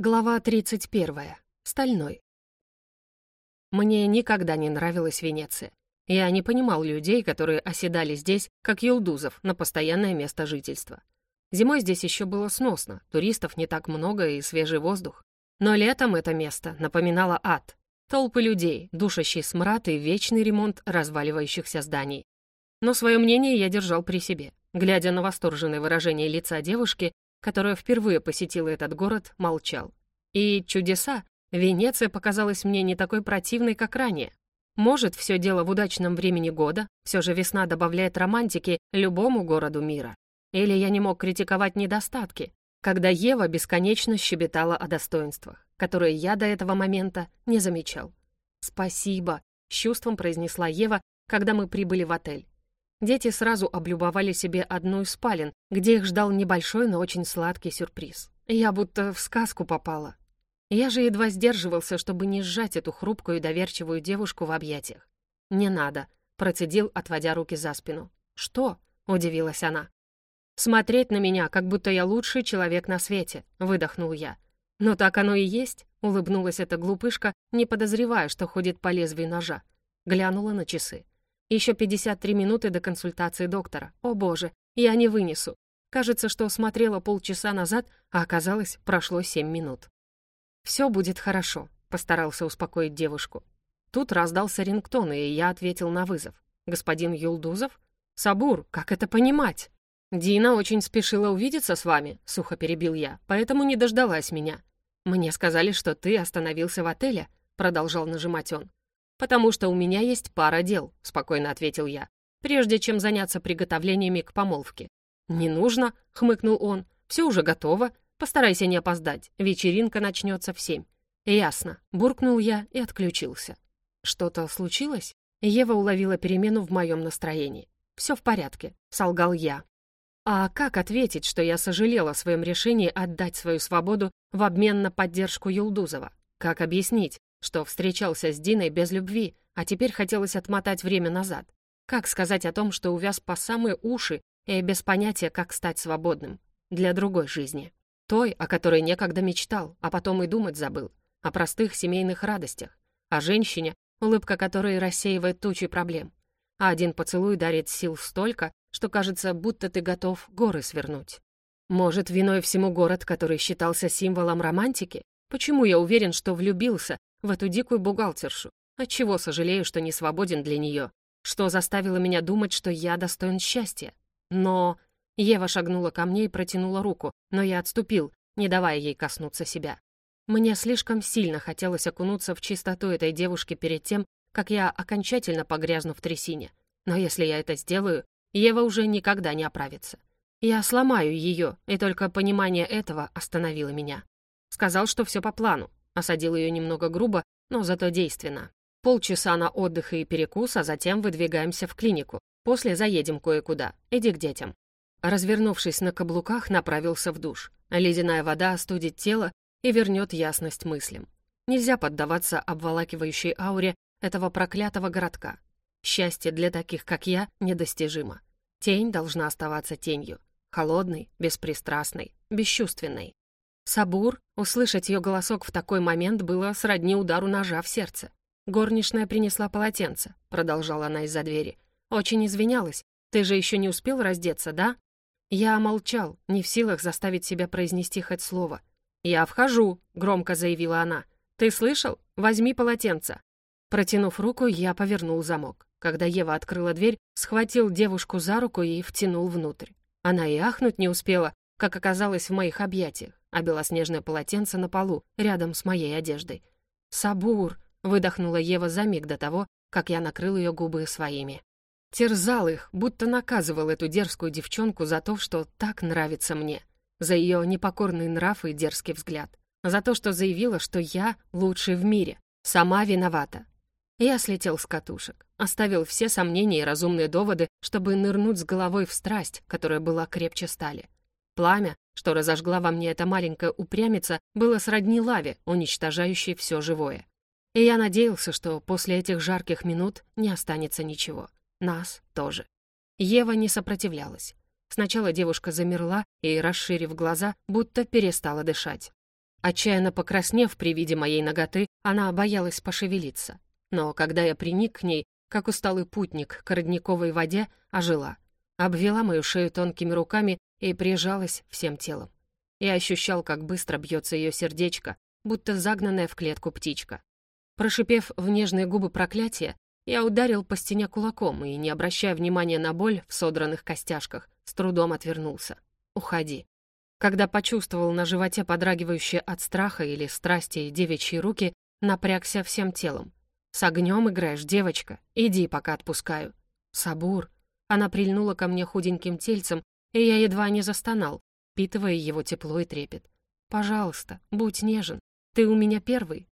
Глава 31. Стальной. Мне никогда не нравилась Венеция. Я не понимал людей, которые оседали здесь, как юлдузов, на постоянное место жительства. Зимой здесь еще было сносно, туристов не так много и свежий воздух. Но летом это место напоминало ад. Толпы людей, душащий смрад и вечный ремонт разваливающихся зданий. Но свое мнение я держал при себе. Глядя на восторженное выражение лица девушки, которая впервые посетила этот город, молчал. И чудеса, Венеция показалась мне не такой противной, как ранее. Может, все дело в удачном времени года, все же весна добавляет романтики любому городу мира. Или я не мог критиковать недостатки, когда Ева бесконечно щебетала о достоинствах, которые я до этого момента не замечал. «Спасибо», — с чувством произнесла Ева, когда мы прибыли в отель. Дети сразу облюбовали себе одну из спален, где их ждал небольшой, но очень сладкий сюрприз. Я будто в сказку попала. Я же едва сдерживался, чтобы не сжать эту хрупкую и доверчивую девушку в объятиях. «Не надо», — процедил, отводя руки за спину. «Что?» — удивилась она. «Смотреть на меня, как будто я лучший человек на свете», — выдохнул я. «Но так оно и есть», — улыбнулась эта глупышка, не подозревая, что ходит по лезвию ножа. Глянула на часы. Еще 53 минуты до консультации доктора. О боже, я не вынесу. Кажется, что смотрела полчаса назад, а оказалось, прошло 7 минут. «Все будет хорошо», — постарался успокоить девушку. Тут раздался рингтон, и я ответил на вызов. «Господин Юлдузов?» «Сабур, как это понимать?» «Дина очень спешила увидеться с вами», — сухо перебил я, «поэтому не дождалась меня». «Мне сказали, что ты остановился в отеле», — продолжал нажимать он. «Потому что у меня есть пара дел», — спокойно ответил я, «прежде чем заняться приготовлениями к помолвке». «Не нужно», — хмыкнул он, «все уже готово. Постарайся не опоздать, вечеринка начнется в семь». «Ясно», — буркнул я и отключился. «Что-то случилось?» Ева уловила перемену в моем настроении. «Все в порядке», — солгал я. А как ответить, что я сожалела о своем решении отдать свою свободу в обмен на поддержку Юлдузова? Как объяснить, что встречался с Диной без любви, а теперь хотелось отмотать время назад. Как сказать о том, что увяз по самые уши и без понятия, как стать свободным для другой жизни? Той, о которой некогда мечтал, а потом и думать забыл. О простых семейных радостях. О женщине, улыбка которой рассеивает тучи проблем. А один поцелуй дарит сил столько, что кажется, будто ты готов горы свернуть. Может, виной всему город, который считался символом романтики? Почему я уверен, что влюбился, в эту дикую бухгалтершу. Отчего сожалею, что не свободен для нее, что заставило меня думать, что я достоин счастья. Но... Ева шагнула ко мне и протянула руку, но я отступил, не давая ей коснуться себя. Мне слишком сильно хотелось окунуться в чистоту этой девушки перед тем, как я окончательно погрязну в трясине. Но если я это сделаю, Ева уже никогда не оправится. Я сломаю ее, и только понимание этого остановило меня. Сказал, что все по плану, Осадил ее немного грубо, но зато действенно. Полчаса на отдых и перекус, а затем выдвигаемся в клинику. После заедем кое-куда. Иди к детям. Развернувшись на каблуках, направился в душ. Ледяная вода остудит тело и вернет ясность мыслям. Нельзя поддаваться обволакивающей ауре этого проклятого городка. Счастье для таких, как я, недостижимо. Тень должна оставаться тенью. Холодной, беспристрастной, бесчувственной. Сабур, услышать ее голосок в такой момент было сродни удару ножа в сердце. «Горничная принесла полотенце», — продолжала она из-за двери. «Очень извинялась. Ты же еще не успел раздеться, да?» Я молчал, не в силах заставить себя произнести хоть слово. «Я вхожу», — громко заявила она. «Ты слышал? Возьми полотенце». Протянув руку, я повернул замок. Когда Ева открыла дверь, схватил девушку за руку и втянул внутрь. Она и ахнуть не успела, как оказалось в моих объятиях а белоснежное полотенце на полу, рядом с моей одеждой. «Сабур!» — выдохнула Ева за миг до того, как я накрыл ее губы своими. Терзал их, будто наказывал эту дерзкую девчонку за то, что так нравится мне, за ее непокорный нрав и дерзкий взгляд, за то, что заявила, что я лучший в мире, сама виновата. Я слетел с катушек, оставил все сомнения и разумные доводы, чтобы нырнуть с головой в страсть, которая была крепче стали. Пламя, что разожгла во мне эта маленькая упрямица, было сродни лаве, уничтожающей все живое. И я надеялся, что после этих жарких минут не останется ничего. Нас тоже. Ева не сопротивлялась. Сначала девушка замерла и, расширив глаза, будто перестала дышать. Отчаянно покраснев при виде моей ноготы, она боялась пошевелиться. Но когда я приник к ней, как усталый путник к родниковой воде, ожила. Обвела мою шею тонкими руками и прижалась всем телом. Я ощущал, как быстро бьется ее сердечко, будто загнанная в клетку птичка. Прошипев в нежные губы проклятия, я ударил по стене кулаком и, не обращая внимания на боль в содранных костяшках, с трудом отвернулся. «Уходи». Когда почувствовал на животе подрагивающие от страха или страсти девичьи руки, напрягся всем телом. «С огнем играешь, девочка. Иди, пока отпускаю». «Сабур». Она прильнула ко мне худеньким тельцем, и я едва не застонал, впитывая его тепло и трепет. «Пожалуйста, будь нежен. Ты у меня первый,